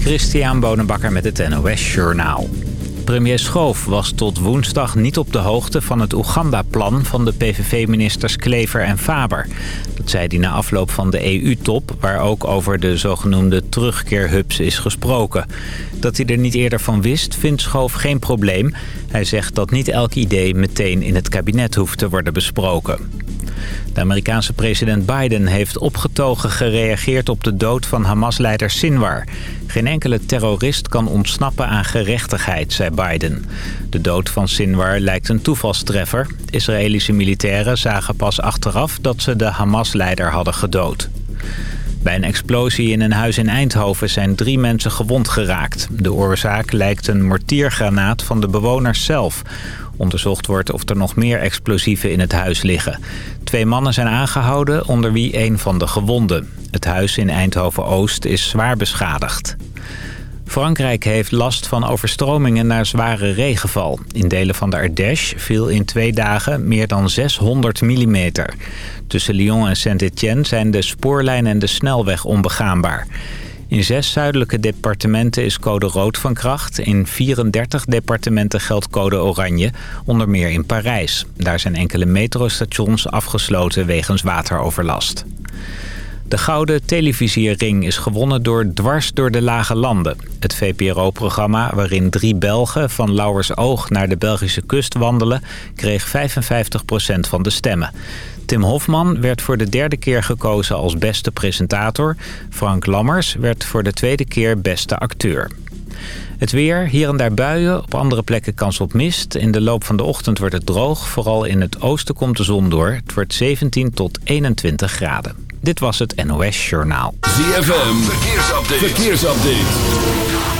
Christian Bonenbakker met het NOS Journaal. Premier Schoof was tot woensdag niet op de hoogte van het Oeganda-plan van de PVV-ministers Klever en Faber. Dat zei hij na afloop van de EU-top, waar ook over de zogenoemde terugkeerhubs is gesproken. Dat hij er niet eerder van wist, vindt Schoof geen probleem. Hij zegt dat niet elk idee meteen in het kabinet hoeft te worden besproken. De Amerikaanse president Biden heeft opgetogen gereageerd op de dood van Hamas-leider Sinwar. Geen enkele terrorist kan ontsnappen aan gerechtigheid, zei Biden. De dood van Sinwar lijkt een toevalstreffer. Israëlische militairen zagen pas achteraf dat ze de Hamas-leider hadden gedood. Bij een explosie in een huis in Eindhoven zijn drie mensen gewond geraakt. De oorzaak lijkt een mortiergranaat van de bewoners zelf. Onderzocht wordt of er nog meer explosieven in het huis liggen. Twee mannen zijn aangehouden, onder wie een van de gewonden. Het huis in Eindhoven-Oost is zwaar beschadigd. Frankrijk heeft last van overstromingen naar zware regenval. In delen van de Ardèche viel in twee dagen meer dan 600 mm. Tussen Lyon en Saint-Étienne zijn de spoorlijn en de snelweg onbegaanbaar. In zes zuidelijke departementen is code rood van kracht. In 34 departementen geldt code oranje, onder meer in Parijs. Daar zijn enkele metrostations afgesloten wegens wateroverlast. De Gouden Televisiering is gewonnen door Dwars door de Lage Landen. Het VPRO-programma waarin drie Belgen van Lauwers Oog naar de Belgische kust wandelen... kreeg 55% van de stemmen. Tim Hofman werd voor de derde keer gekozen als beste presentator. Frank Lammers werd voor de tweede keer beste acteur. Het weer, hier en daar buien, op andere plekken kans op mist. In de loop van de ochtend wordt het droog. Vooral in het oosten komt de zon door. Het wordt 17 tot 21 graden. Dit was het NOS Journaal. ZFM, verkeersupdate. verkeersupdate.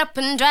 up and drive.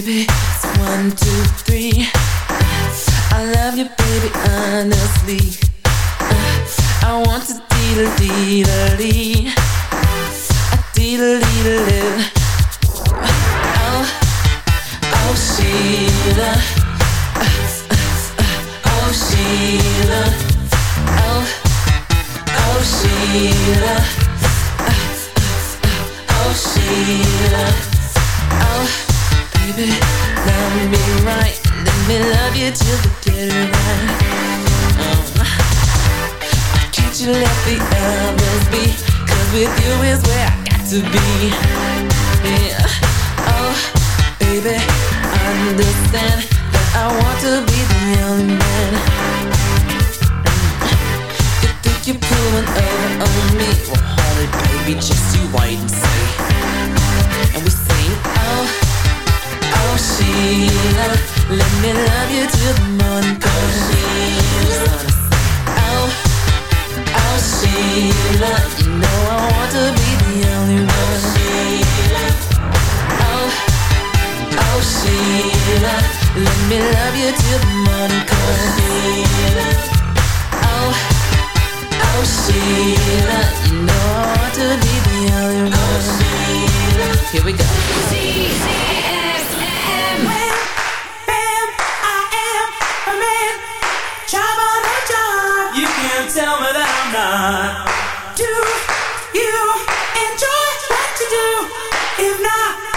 baby. It's one, two, three. I love you, baby, honestly. I want to deedle deedle dee. I deedle deedle live. Oh, oh, Sheila. do, uh, uh, oh, Sheila. Oh, oh, Sheila. Uh, uh, uh, oh, Sheila. Oh baby, love me right. Let me love you till the dead of night Can't let the others with you is where I got to be. Yeah. Oh, baby, understand That I want to be the only man. You think you're pulling over on me? Well, honey, baby, just you wait and see. And we sing, oh Oh Sheila, let me love you till the morning comes. Sheila Oh, oh Sheila, you know I want to be the only one. Sheila Oh, oh Sheila, let me love you till the morning comes. Sheila Oh, oh Sheila, you know I want to be the only one. Sheila Here we go. tell me that I'm not. Do you enjoy what you do? If not,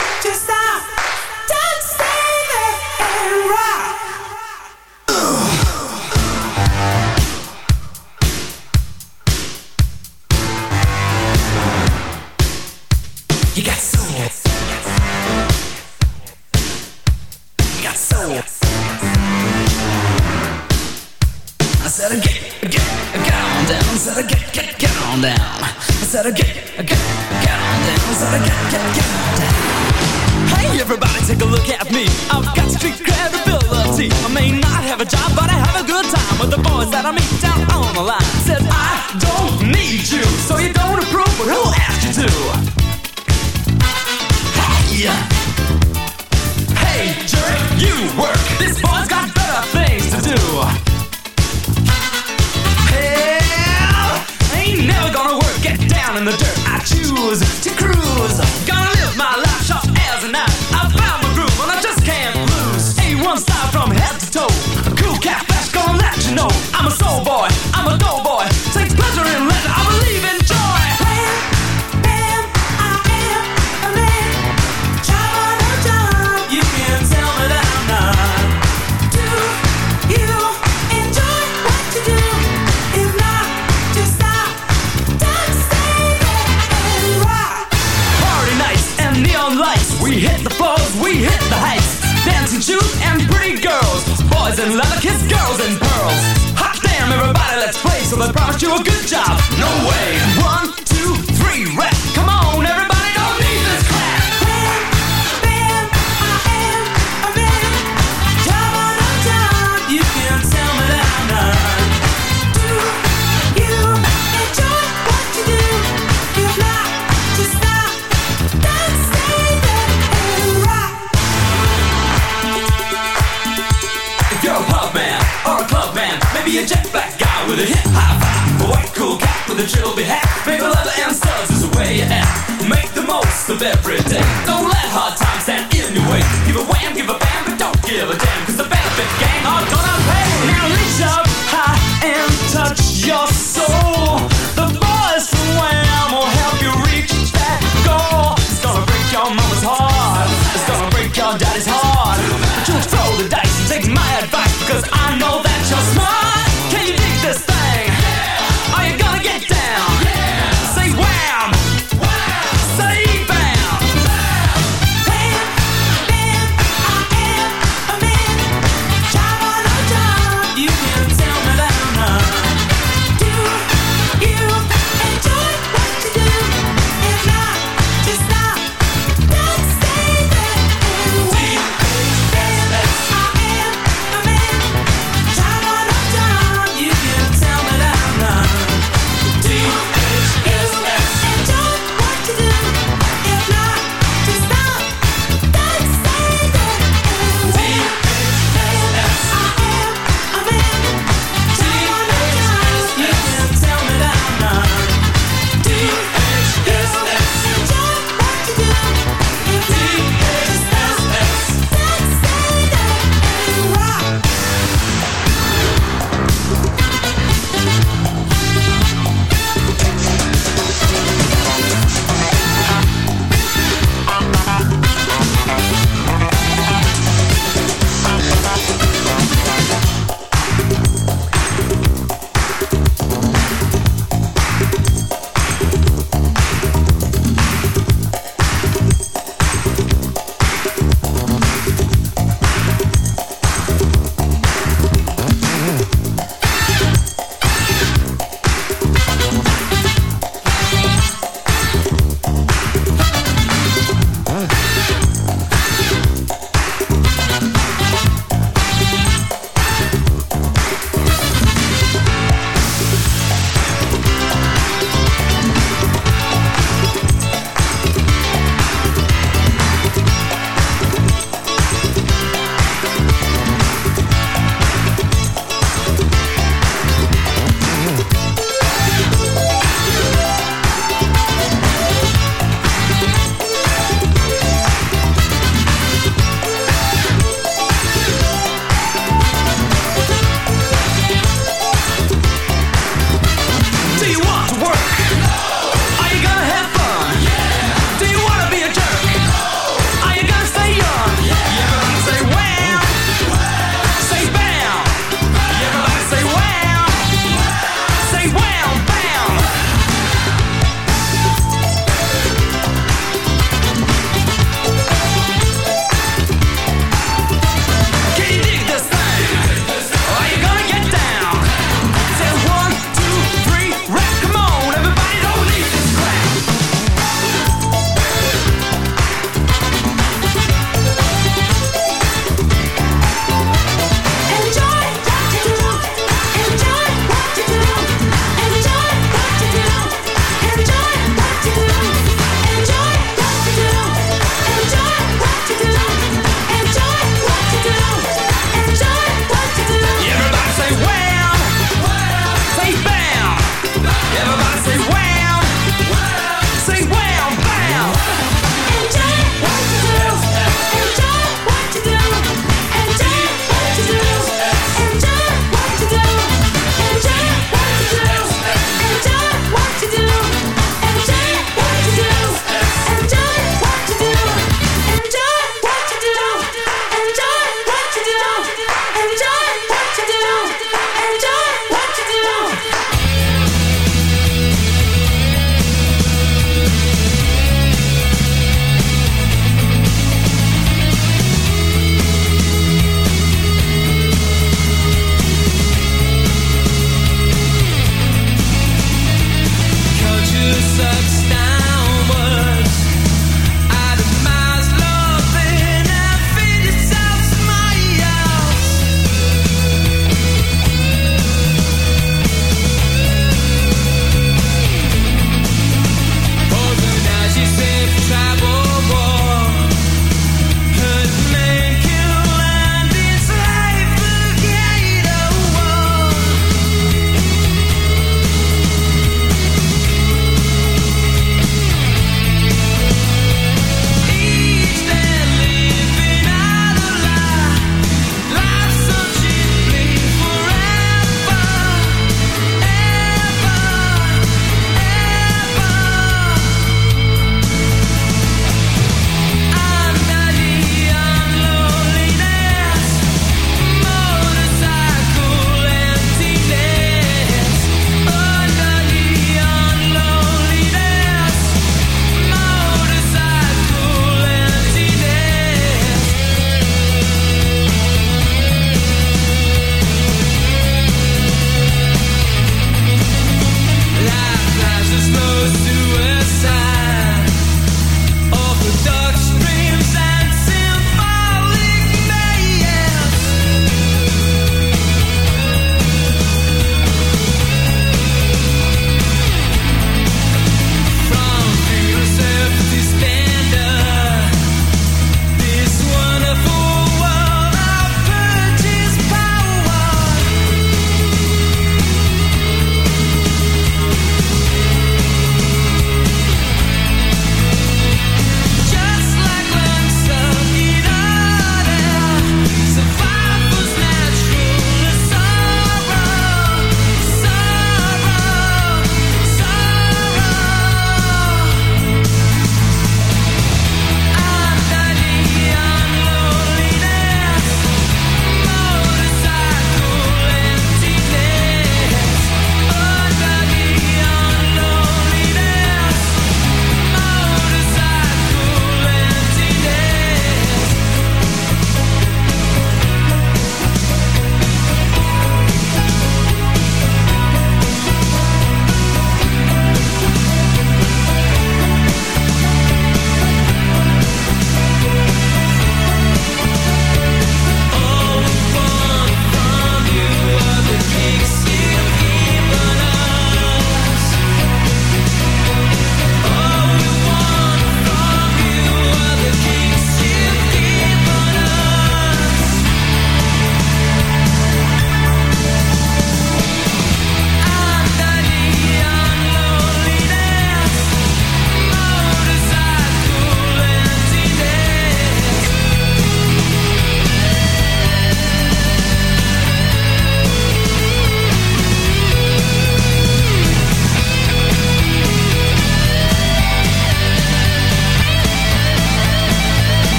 down. I said, okay. man, maybe a jet black guy with a hip hop, a white cool cat with a trilby hat, maybe leather and studs is the way you act. Make the most of every day. Don't let hard times stand in your way. Give a wham, give a bam, but don't give a damn, cause the band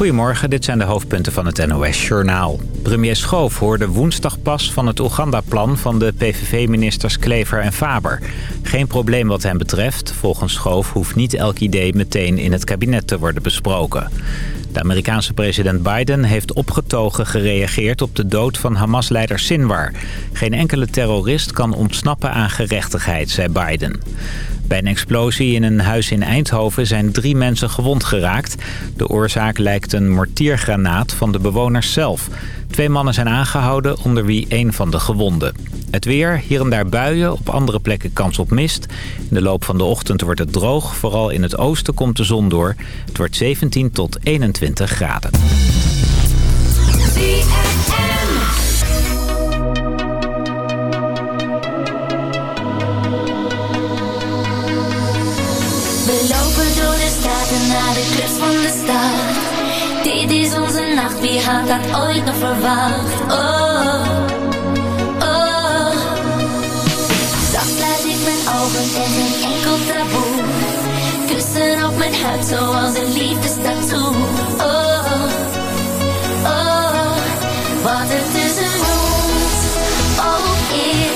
Goedemorgen, dit zijn de hoofdpunten van het NOS-journaal. Premier Schoof hoorde woensdag pas van het Oeganda-plan van de PVV-ministers Klever en Faber. Geen probleem wat hem betreft. Volgens Schoof hoeft niet elk idee meteen in het kabinet te worden besproken. De Amerikaanse president Biden heeft opgetogen gereageerd op de dood van Hamas-leider Sinwar. Geen enkele terrorist kan ontsnappen aan gerechtigheid, zei Biden. Bij een explosie in een huis in Eindhoven zijn drie mensen gewond geraakt. De oorzaak lijkt een mortiergranaat van de bewoners zelf. Twee mannen zijn aangehouden, onder wie één van de gewonden. Het weer, hier en daar buien, op andere plekken kans op mist. In de loop van de ochtend wordt het droog. Vooral in het oosten komt de zon door. Het wordt 17 tot 21 graden. Wie had dat ooit nog verwacht? Oh, oh. Zacht sluit ik mijn ogen en geen enkel taboe. Kussen op mijn huid zoals een liefdestattoo. Oh, oh. Wat er tussen ons ook is,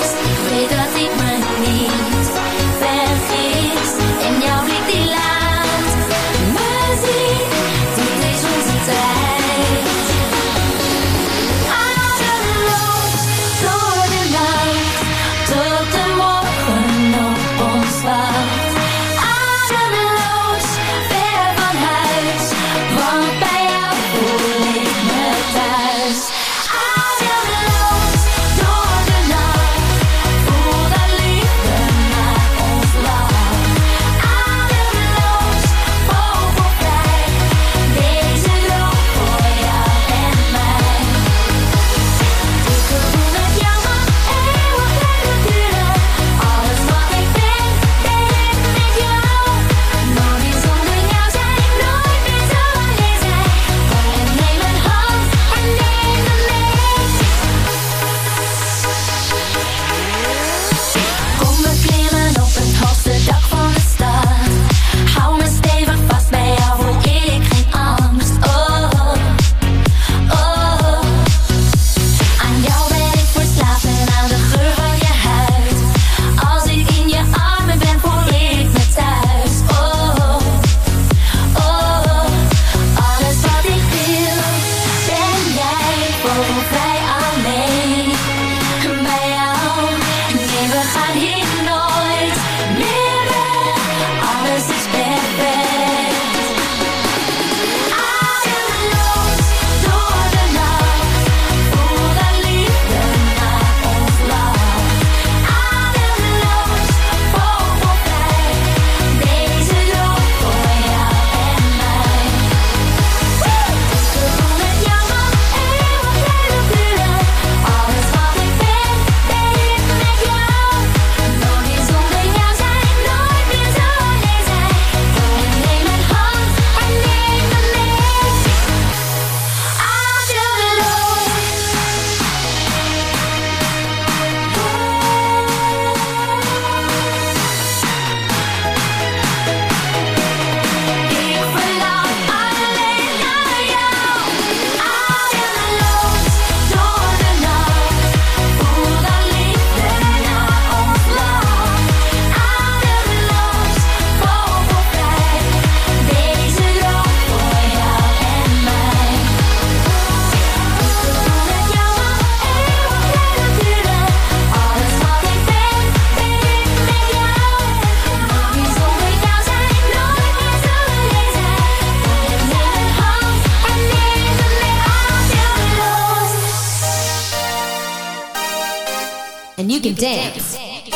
and you can, you can dance, dance.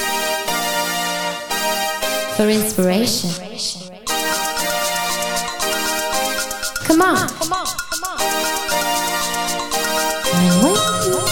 for inspiration. Come on. Come on. Come on. Come on.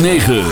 106.9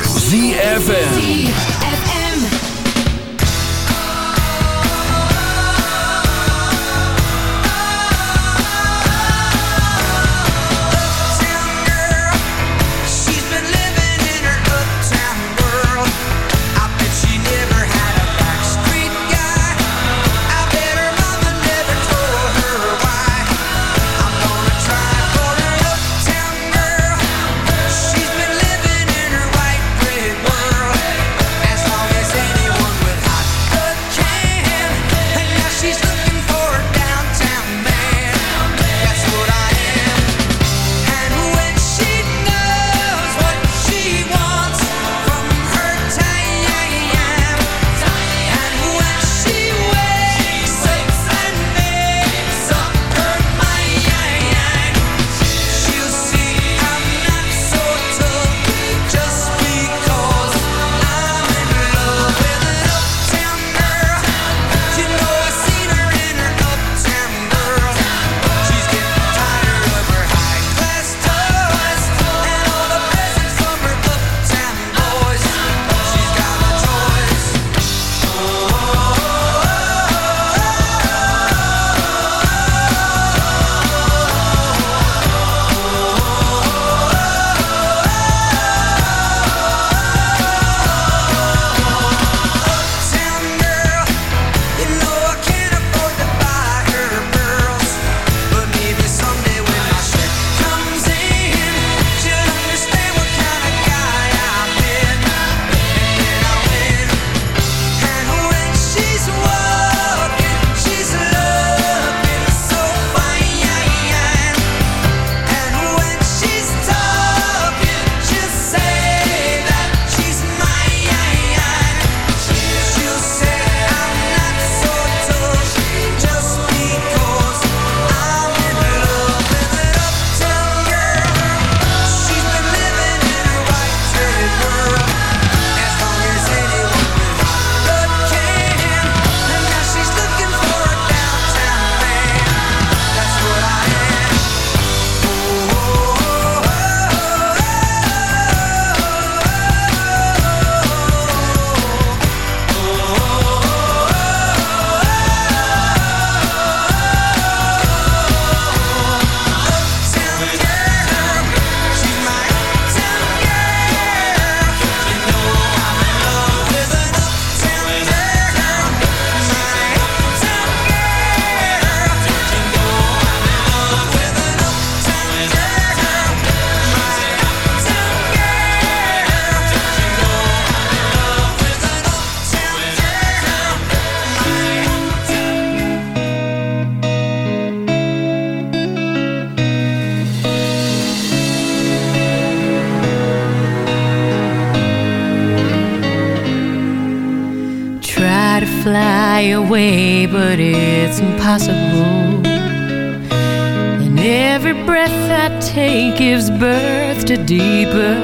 to deeper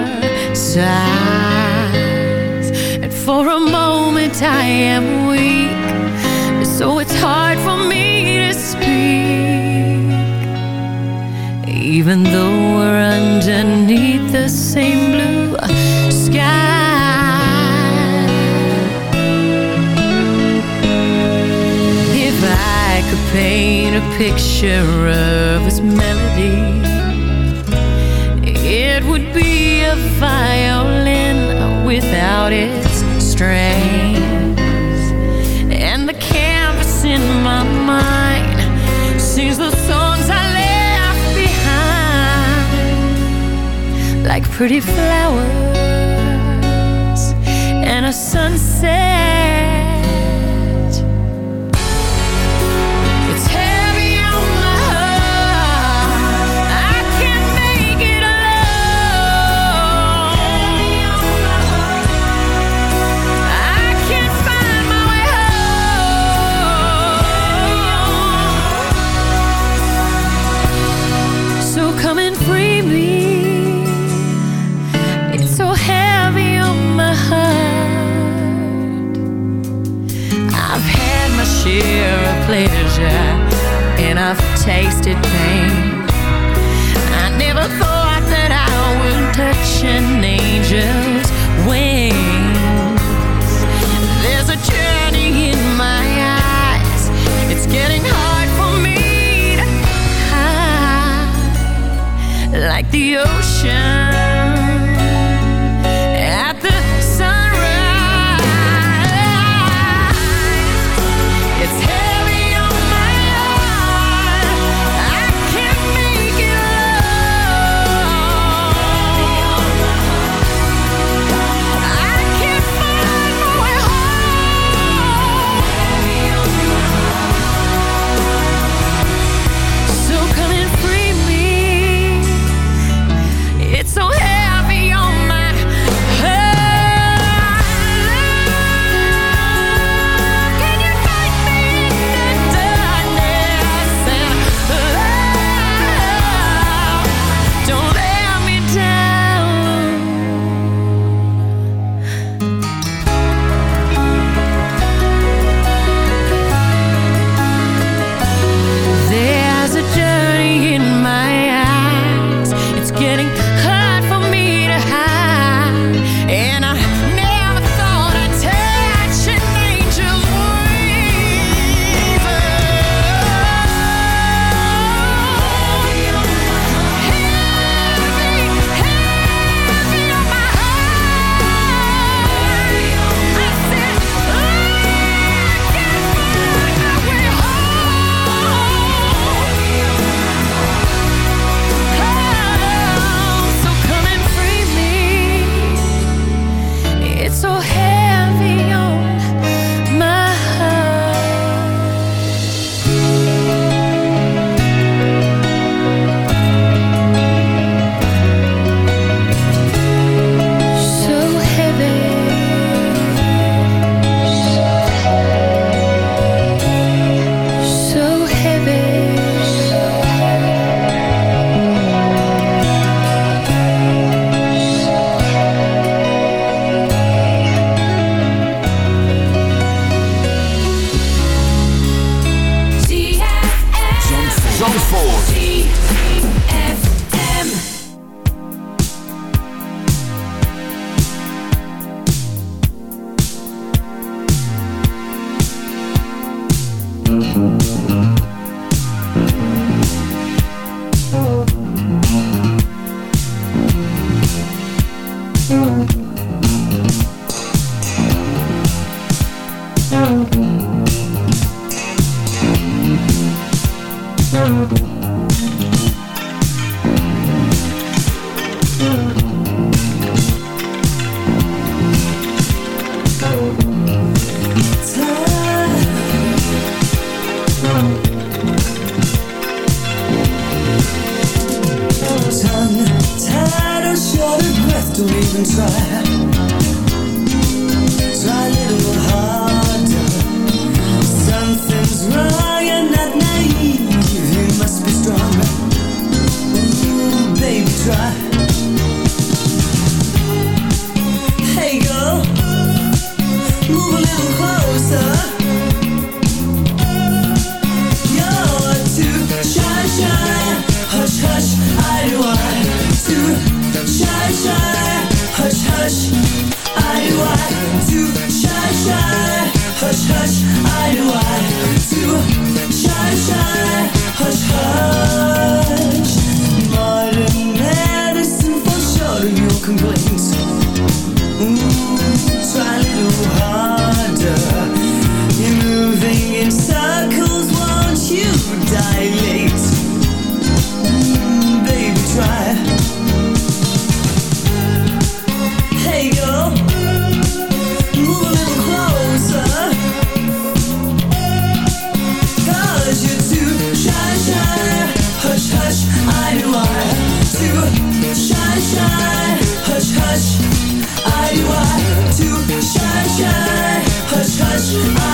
sigh. And for a moment I am weak, so it's hard for me to speak. Even though we're underneath the same blue sky. if I could paint a picture of this melody would be a violin without its strings. And the canvas in my mind sings the songs I left behind, like pretty flowers and a sunset. wasted pain. I never thought that I would touch you. sunshine. Hush, hush.